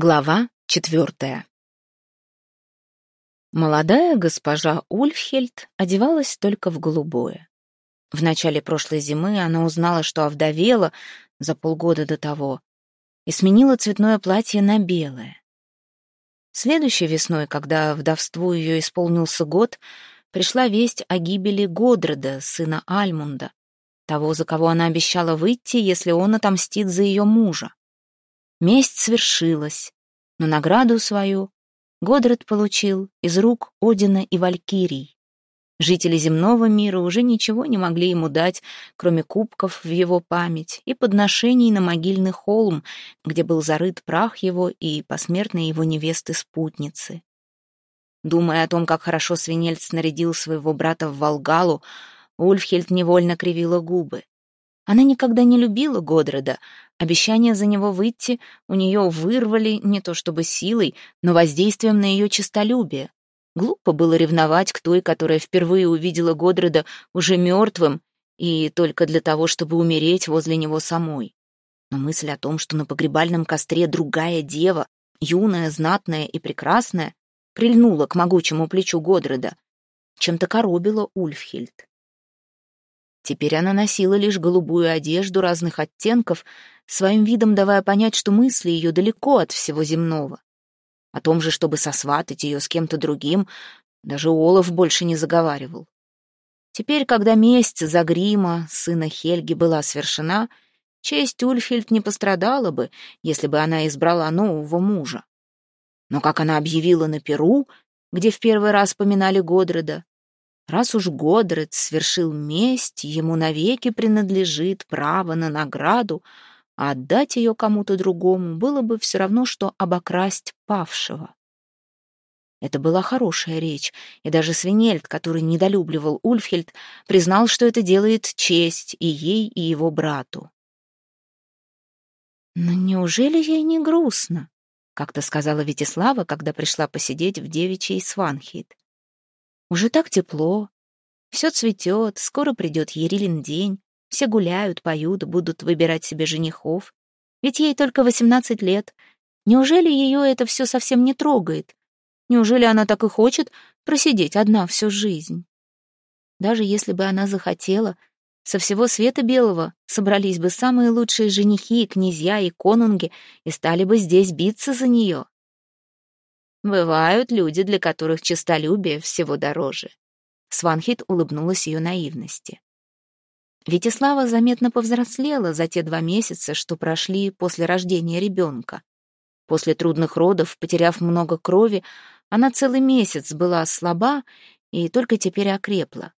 Глава четвертая. Молодая госпожа Ульфхельд одевалась только в голубое. В начале прошлой зимы она узнала, что овдовела за полгода до того и сменила цветное платье на белое. Следующей весной, когда вдовству ее исполнился год, пришла весть о гибели Годреда, сына Альмунда, того, за кого она обещала выйти, если он отомстит за ее мужа. Месть свершилась, но награду свою Годред получил из рук Одина и Валькирий. Жители земного мира уже ничего не могли ему дать, кроме кубков в его память и подношений на могильный холм, где был зарыт прах его и посмертной его невесты-спутницы. Думая о том, как хорошо свинельц снарядил своего брата в Волгалу, Ульфхельд невольно кривила губы. Она никогда не любила Годреда. Обещание за него выйти у нее вырвали не то чтобы силой, но воздействием на ее честолюбие. Глупо было ревновать к той, которая впервые увидела Годреда уже мертвым, и только для того, чтобы умереть возле него самой. Но мысль о том, что на погребальном костре другая дева, юная, знатная и прекрасная, прильнула к могучему плечу Годреда, чем-то коробила Ульфхильд. Теперь она носила лишь голубую одежду разных оттенков, своим видом давая понять, что мысли ее далеко от всего земного. О том же, чтобы сосватать ее с кем-то другим, даже Олаф больше не заговаривал. Теперь, когда месть за грима сына Хельги была свершена, честь Ульфхельд не пострадала бы, если бы она избрала нового мужа. Но как она объявила на Перу, где в первый раз поминали Годреда, Раз уж Годред свершил месть, ему навеки принадлежит право на награду, а отдать ее кому-то другому было бы все равно, что обокрасть павшего. Это была хорошая речь, и даже Свинельд, который недолюбливал Ульфхельд, признал, что это делает честь и ей, и его брату. «Но неужели ей не грустно?» — как-то сказала Витислава, когда пришла посидеть в девичьей Сванхейт. Уже так тепло. Все цветет, скоро придет Ерилин день. Все гуляют, поют, будут выбирать себе женихов. Ведь ей только восемнадцать лет. Неужели ее это все совсем не трогает? Неужели она так и хочет просидеть одна всю жизнь? Даже если бы она захотела, со всего света белого собрались бы самые лучшие женихи, князья и конунги и стали бы здесь биться за нее. Бывают люди, для которых честолюбие всего дороже. Сванхит улыбнулась ее наивности. Витислава заметно повзрослела за те два месяца, что прошли после рождения ребенка. После трудных родов, потеряв много крови, она целый месяц была слаба и только теперь окрепла.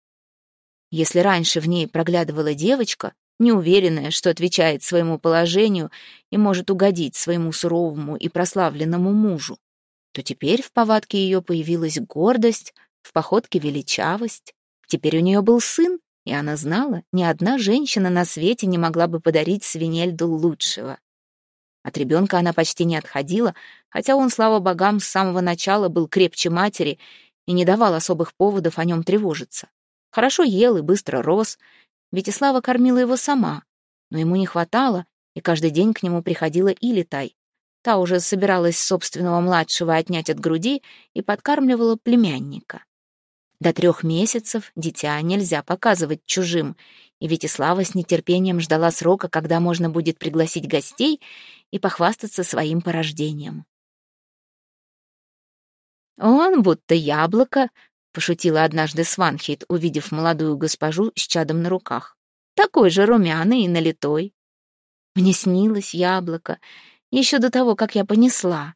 Если раньше в ней проглядывала девочка, неуверенная, что отвечает своему положению и может угодить своему суровому и прославленному мужу, то теперь в повадке ее появилась гордость, в походке величавость. Теперь у нее был сын, и она знала, ни одна женщина на свете не могла бы подарить Свинельду лучшего. От ребенка она почти не отходила, хотя он, слава богам, с самого начала был крепче матери и не давал особых поводов о нем тревожиться. Хорошо ел и быстро рос. Витислава кормила его сама, но ему не хватало, и каждый день к нему приходила Илитай, Та уже собиралась собственного младшего отнять от груди и подкармливала племянника. До трех месяцев дитя нельзя показывать чужим, и Витислава с нетерпением ждала срока, когда можно будет пригласить гостей и похвастаться своим порождением. «Он будто яблоко», — пошутила однажды Сванхейт, увидев молодую госпожу с чадом на руках. «Такой же румяный и налитой». Мне снилось яблоко, еще до того, как я понесла.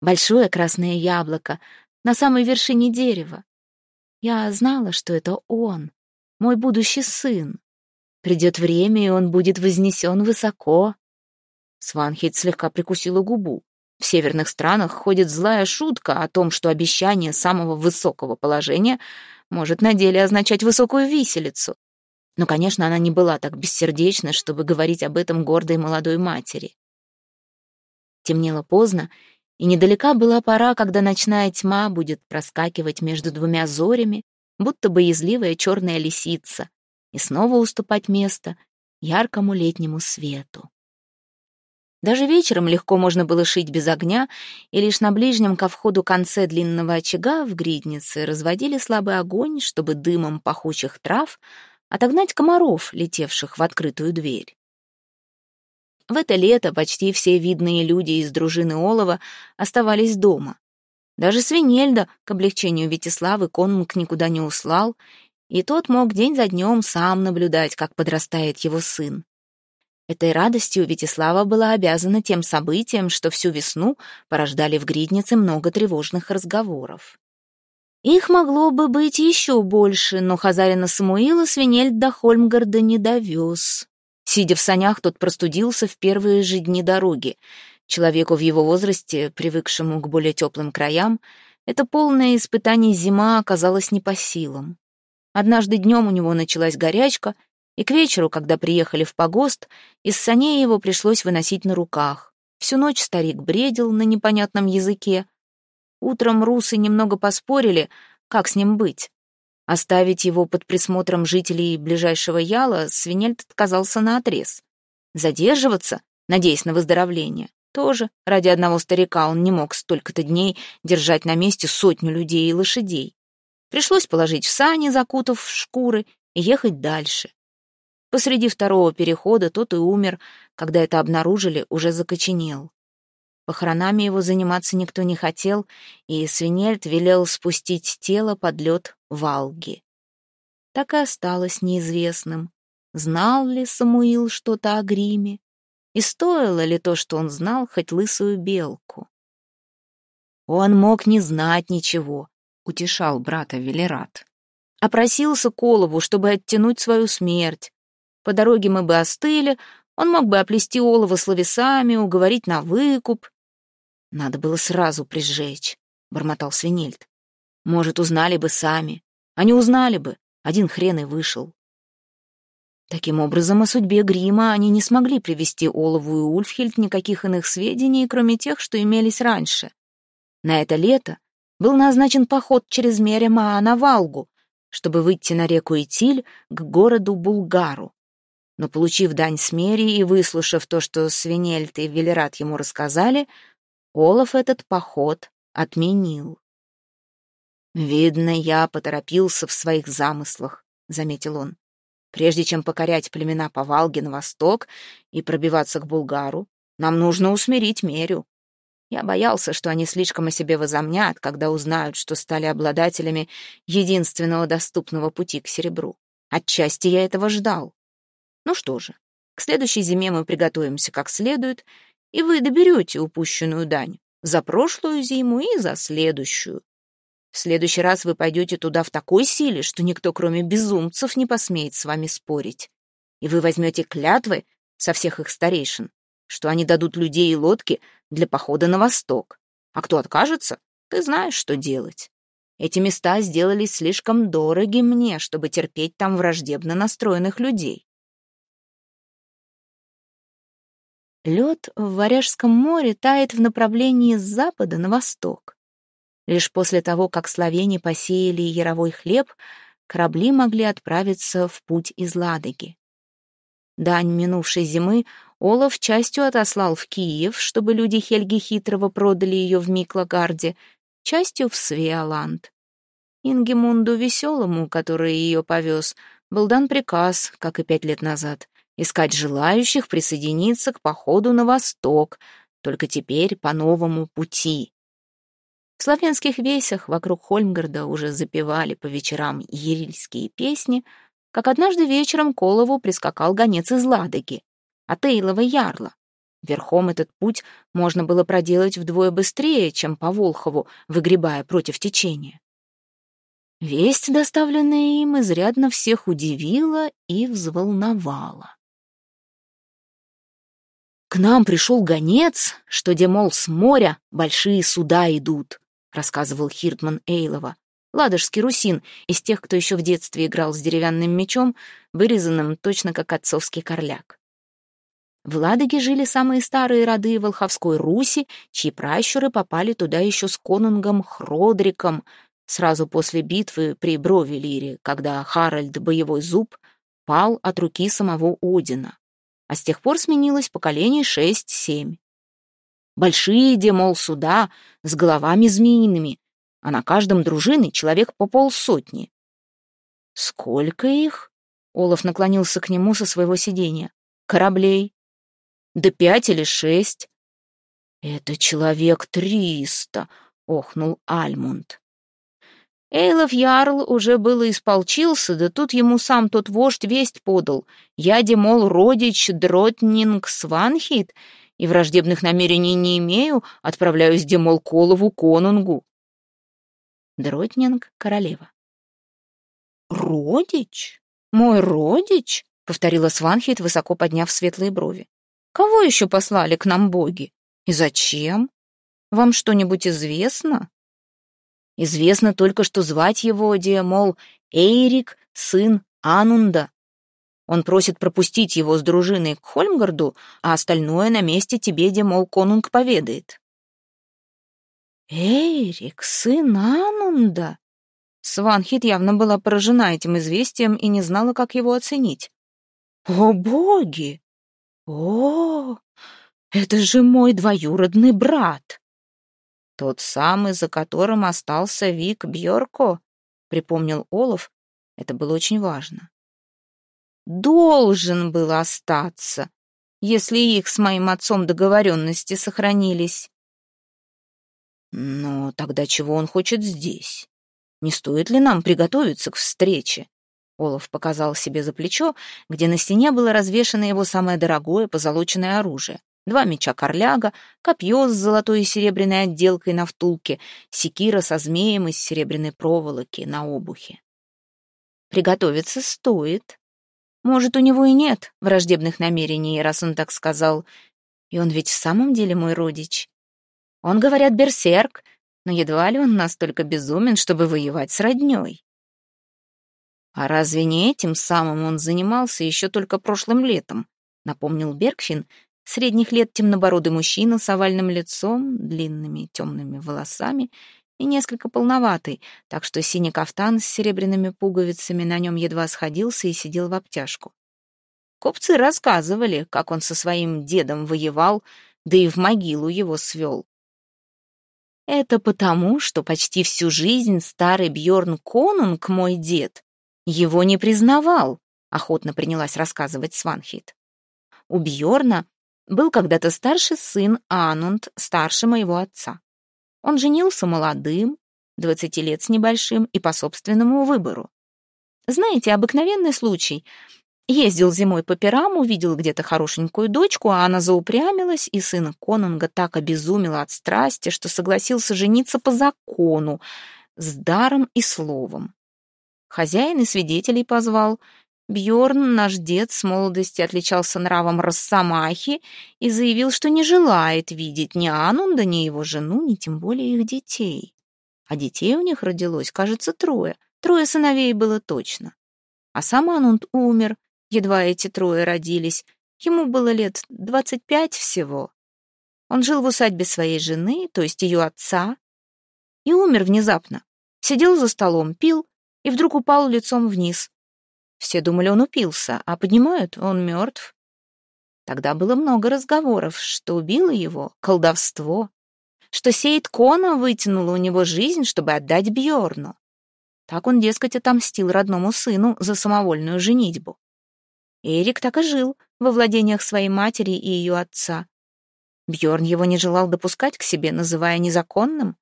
Большое красное яблоко на самой вершине дерева. Я знала, что это он, мой будущий сын. Придет время, и он будет вознесен высоко. Сванхит слегка прикусила губу. В северных странах ходит злая шутка о том, что обещание самого высокого положения может на деле означать высокую виселицу. Но, конечно, она не была так бессердечна, чтобы говорить об этом гордой молодой матери. Темнело поздно, и недалека была пора, когда ночная тьма будет проскакивать между двумя зорями, будто боязливая черная лисица, и снова уступать место яркому летнему свету. Даже вечером легко можно было шить без огня, и лишь на ближнем ко входу конце длинного очага в гриднице разводили слабый огонь, чтобы дымом пахучих трав отогнать комаров, летевших в открытую дверь. В это лето почти все видные люди из дружины Олова оставались дома. Даже Свинельда, к облегчению Витиславы, конунг никуда не услал, и тот мог день за днем сам наблюдать, как подрастает его сын. Этой радостью Витислава была обязана тем событиям, что всю весну порождали в гриднице много тревожных разговоров. Их могло бы быть еще больше, но Хазарина Самуила Свинельд до Хольмгарда не довез. Сидя в санях, тот простудился в первые же дни дороги. Человеку в его возрасте, привыкшему к более теплым краям, это полное испытание зима оказалась не по силам. Однажды днем у него началась горячка, и к вечеру, когда приехали в погост, из саней его пришлось выносить на руках. Всю ночь старик бредил на непонятном языке. Утром русы немного поспорили, как с ним быть. Оставить его под присмотром жителей ближайшего Яла Свинельд отказался наотрез. Задерживаться, надеясь на выздоровление, тоже ради одного старика он не мог столько-то дней держать на месте сотню людей и лошадей. Пришлось положить в сани, закутав в шкуры, и ехать дальше. Посреди второго перехода тот и умер, когда это обнаружили, уже закоченел. Похоронами его заниматься никто не хотел, и Свинельд велел спустить тело под лед Валги. Так и осталось неизвестным, знал ли Самуил что-то о гриме, и стоило ли то, что он знал, хоть лысую белку. Он мог не знать ничего, утешал брата Велерат. Опросился Колову, чтобы оттянуть свою смерть. По дороге мы бы остыли, он мог бы оплести олово словесами, уговорить на выкуп. Надо было сразу прижечь, — бормотал Свинельд. Может, узнали бы сами. Они узнали бы. Один хрен и вышел. Таким образом, о судьбе грима они не смогли привести Олову и Ульфхельд никаких иных сведений, кроме тех, что имелись раньше. На это лето был назначен поход через Мерема на Валгу, чтобы выйти на реку Итиль к городу Булгару но, получив дань смерии и выслушав то, что Свинельт и Велерат ему рассказали, Олаф этот поход отменил. «Видно, я поторопился в своих замыслах», — заметил он. «Прежде чем покорять племена по Волге на восток и пробиваться к Булгару, нам нужно усмирить мерю. Я боялся, что они слишком о себе возомнят, когда узнают, что стали обладателями единственного доступного пути к серебру. Отчасти я этого ждал. Ну что же, к следующей зиме мы приготовимся как следует, и вы доберете упущенную дань за прошлую зиму и за следующую. В следующий раз вы пойдете туда в такой силе, что никто, кроме безумцев, не посмеет с вами спорить. И вы возьмете клятвы со всех их старейшин, что они дадут людей и лодки для похода на восток. А кто откажется, ты знаешь, что делать. Эти места сделались слишком дороги мне, чтобы терпеть там враждебно настроенных людей. Лед в Варяжском море тает в направлении с запада на восток. Лишь после того, как словени посеяли яровой хлеб, корабли могли отправиться в путь из Ладоги. Дань минувшей зимы Олаф частью отослал в Киев, чтобы люди Хельги Хитрого продали ее в Миклагарде, частью в Свеоланд. Ингемунду Веселому, который ее повез, был дан приказ, как и пять лет назад, искать желающих присоединиться к походу на восток, только теперь по новому пути. В славянских весях вокруг Хольмгарда уже запевали по вечерам ерильские песни, как однажды вечером Колову прискакал гонец из Ладоги, от Эйлова Ярла. Верхом этот путь можно было проделать вдвое быстрее, чем по Волхову, выгребая против течения. Весть, доставленная им, изрядно всех удивила и взволновала. «К нам пришел гонец, что, где, мол, с моря большие суда идут», — рассказывал Хиртман Эйлова. Ладожский русин, из тех, кто еще в детстве играл с деревянным мечом, вырезанным точно как отцовский корляк. В Ладоге жили самые старые роды Волховской Руси, чьи пращуры попали туда еще с конунгом Хродриком, сразу после битвы при Бровелире, когда Харальд Боевой Зуб пал от руки самого Одина. а с тех пор сменилось поколений шесть-семь. Большие, где, мол, суда с головами змеиными, а на каждом дружины человек по полсотни. Сколько их? Олаф наклонился к нему со своего сиденья. Кораблей. Да пять или шесть. Это человек триста, охнул Альмунд. Эйлов Ярл уже было исполчился, да тут ему сам тот вождь весть подал. Я, демол, родич Дротнинг Сванхит, и враждебных намерений не имею, отправляюсь, демол, Колову конунгу. Дротнинг — королева. «Родич? Мой родич?» — повторила Сванхит, высоко подняв светлые брови. «Кого еще послали к нам боги? И зачем? Вам что-нибудь известно?» Известно только, что звать его, где, мол, Эйрик, сын Анунда. Он просит пропустить его с дружиной к Хольмгарду, а остальное на месте тебе, где, мол, конунг поведает. Эйрик, сын Анунда? Сванхит явно была поражена этим известием и не знала, как его оценить. «О, боги! О, это же мой двоюродный брат!» «Тот самый, за которым остался Вик Бьорко», — припомнил Олаф. Это было очень важно. «Должен был остаться, если их с моим отцом договоренности сохранились». «Но тогда чего он хочет здесь? Не стоит ли нам приготовиться к встрече?» Олаф показал себе за плечо, где на стене было развешано его самое дорогое позолоченное оружие два меча корляга, копье с золотой и серебряной отделкой на втулке, секира со змеем из серебряной проволоки на обухе. Приготовиться стоит. Может, у него и нет враждебных намерений, раз он так сказал. И он ведь в самом деле мой родич. Он, говорят, берсерк, но едва ли он настолько безумен, чтобы воевать с роднёй. А разве не этим самым он занимался еще только прошлым летом? Напомнил Бергфин, Средних лет темнобородый мужчина с овальным лицом, длинными темными волосами и несколько полноватый, так что синий кафтан с серебряными пуговицами на нем едва сходился и сидел в обтяжку. Копцы рассказывали, как он со своим дедом воевал, да и в могилу его свел. Это потому, что почти всю жизнь старый Бьорн Конунг, мой дед, его не признавал, охотно принялась рассказывать Сванхит. У Бьорна был когда-то старший сын Анунд, старше моего отца. Он женился молодым, двадцати лет с небольшим, и по собственному выбору. Знаете, обыкновенный случай. Ездил зимой по пирам, увидел где-то хорошенькую дочку, а она заупрямилась, и сын конунга так обезумел от страсти, что согласился жениться по закону, с даром и словом. Хозяин и свидетелей позвал, Бьорн, наш дед, с молодости отличался нравом росомахи и заявил, что не желает видеть ни Анунда, ни его жену, ни тем более их детей. А детей у них родилось, кажется, трое. Трое сыновей было точно. А сам Анунд умер, едва эти трое родились. Ему было лет двадцать пять всего. Он жил в усадьбе своей жены, то есть ее отца, и умер внезапно. Сидел за столом, пил и вдруг упал лицом вниз. Все думали, он упился, а поднимают, он мертв. Тогда было много разговоров, что убило его колдовство, что Сейд Кона вытянула у него жизнь, чтобы отдать Бьорну. Так он, дескать, отомстил родному сыну за самовольную женитьбу. Эрик так и жил во владениях своей матери и ее отца. Бьорн его не желал допускать к себе, называя незаконным.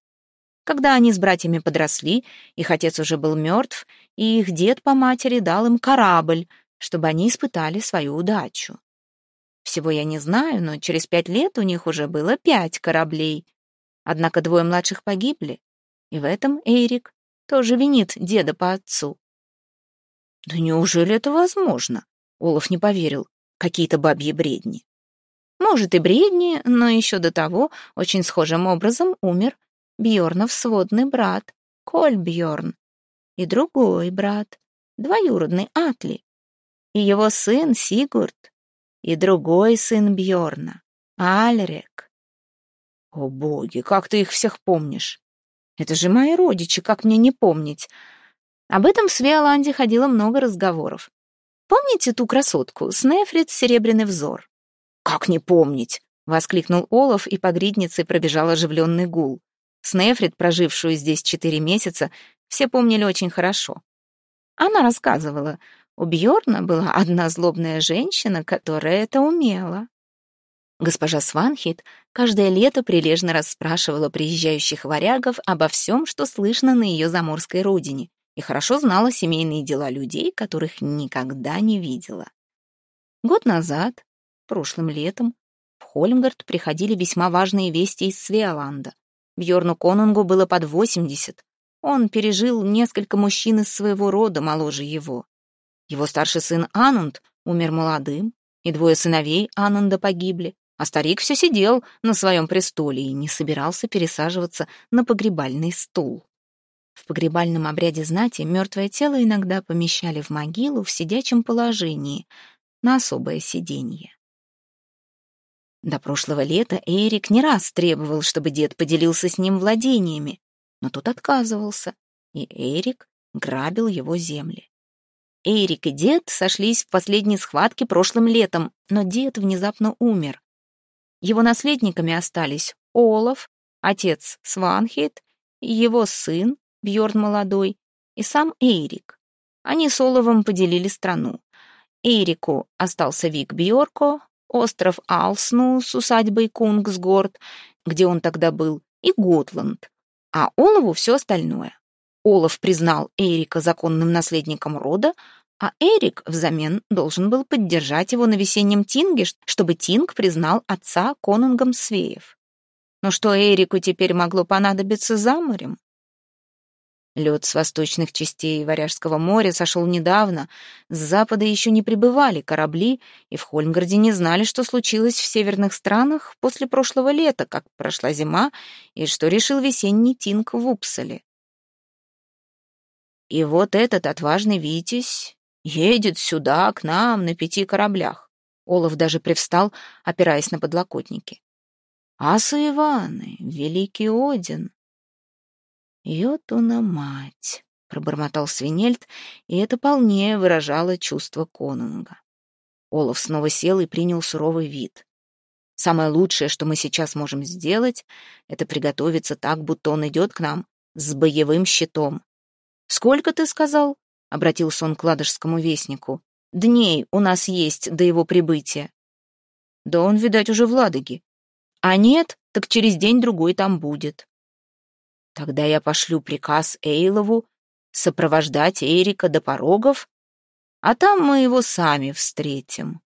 Когда они с братьями подросли, их отец уже был мертв, и их дед по матери дал им корабль, чтобы они испытали свою удачу. Всего я не знаю, но через пять лет у них уже было пять кораблей. Однако двое младших погибли, и в этом Эрик тоже винит деда по отцу. «Да неужели это возможно?» — Олаф не поверил. «Какие-то бабьи бредни». Может, и бредни, но еще до того очень схожим образом умер Бьорнов сводный брат, Коль Бьорн, и другой брат, двоюродный Атли, и его сын Сигурд, и другой сын Бьорна, Альрек. О боги, как ты их всех помнишь? Это же мои родичи, как мне не помнить? Об этом в Свеоланде ходило много разговоров. Помните ту красотку, Снефрит «Серебряный взор»?» «Как не помнить?» — воскликнул Олаф, и по гриднице пробежал оживленный гул. Снефрит, прожившую здесь четыре месяца, все помнили очень хорошо. Она рассказывала, у Бьорна была одна злобная женщина, которая это умела. Госпожа Сванхит каждое лето прилежно расспрашивала приезжающих варягов обо всем, что слышно на ее заморской родине, и хорошо знала семейные дела людей, которых никогда не видела. Год назад, прошлым летом, в Хольмгард приходили весьма важные вести из Свеоланда. Бьорну Конунгу было под 80. Он пережил несколько мужчин из своего рода моложе его. Его старший сын Анунд умер молодым, и двое сыновей Анунда погибли, а старик все сидел на своем престоле и не собирался пересаживаться на погребальный стул. В погребальном обряде знати мертвое тело иногда помещали в могилу в сидячем положении, на особое сиденье. До прошлого лета Эрик не раз требовал, чтобы дед поделился с ним владениями, но тот отказывался, и Эрик грабил его земли. Эрик и дед сошлись в последней схватке прошлым летом, но дед внезапно умер. Его наследниками остались Олаф, отец Сванхейт, его сын Бьорн молодой и сам Эрик. Они с Оловом поделили страну. Эрику остался Вик Бьорко, остров Алсну с усадьбой Кунгсгорд, где он тогда был, и Готланд, а Олову все остальное. Олаф признал Эрика законным наследником рода, а Эрик взамен должен был поддержать его на весеннем Тинге, чтобы Тинг признал отца конунгом Свеев. Но что Эрику теперь могло понадобиться за морем? Лед с восточных частей Варяжского моря сошел недавно, с запада еще не прибывали корабли, и в Хольмгарде не знали, что случилось в северных странах после прошлого лета, как прошла зима, и что решил весенний Тинг в Упсале. И вот этот отважный Витязь едет сюда, к нам, на пяти кораблях. Олаф даже привстал, опираясь на подлокотники. Асы Иваны, великий Один. Йотуна мать, пробормотал Свинельд, и это полнее выражало чувство конунга. Олаф снова сел и принял суровый вид. Самое лучшее, что мы сейчас можем сделать, это приготовиться так, будто он идет к нам с боевым щитом. «Сколько ты сказал?» — обратился он к ладожскому вестнику. «Дней у нас есть до его прибытия». «Да он, видать, уже в Ладоге». «А нет, так через день-другой там будет». «Тогда я пошлю приказ Эйлову сопровождать Эрика до порогов, а там мы его сами встретим».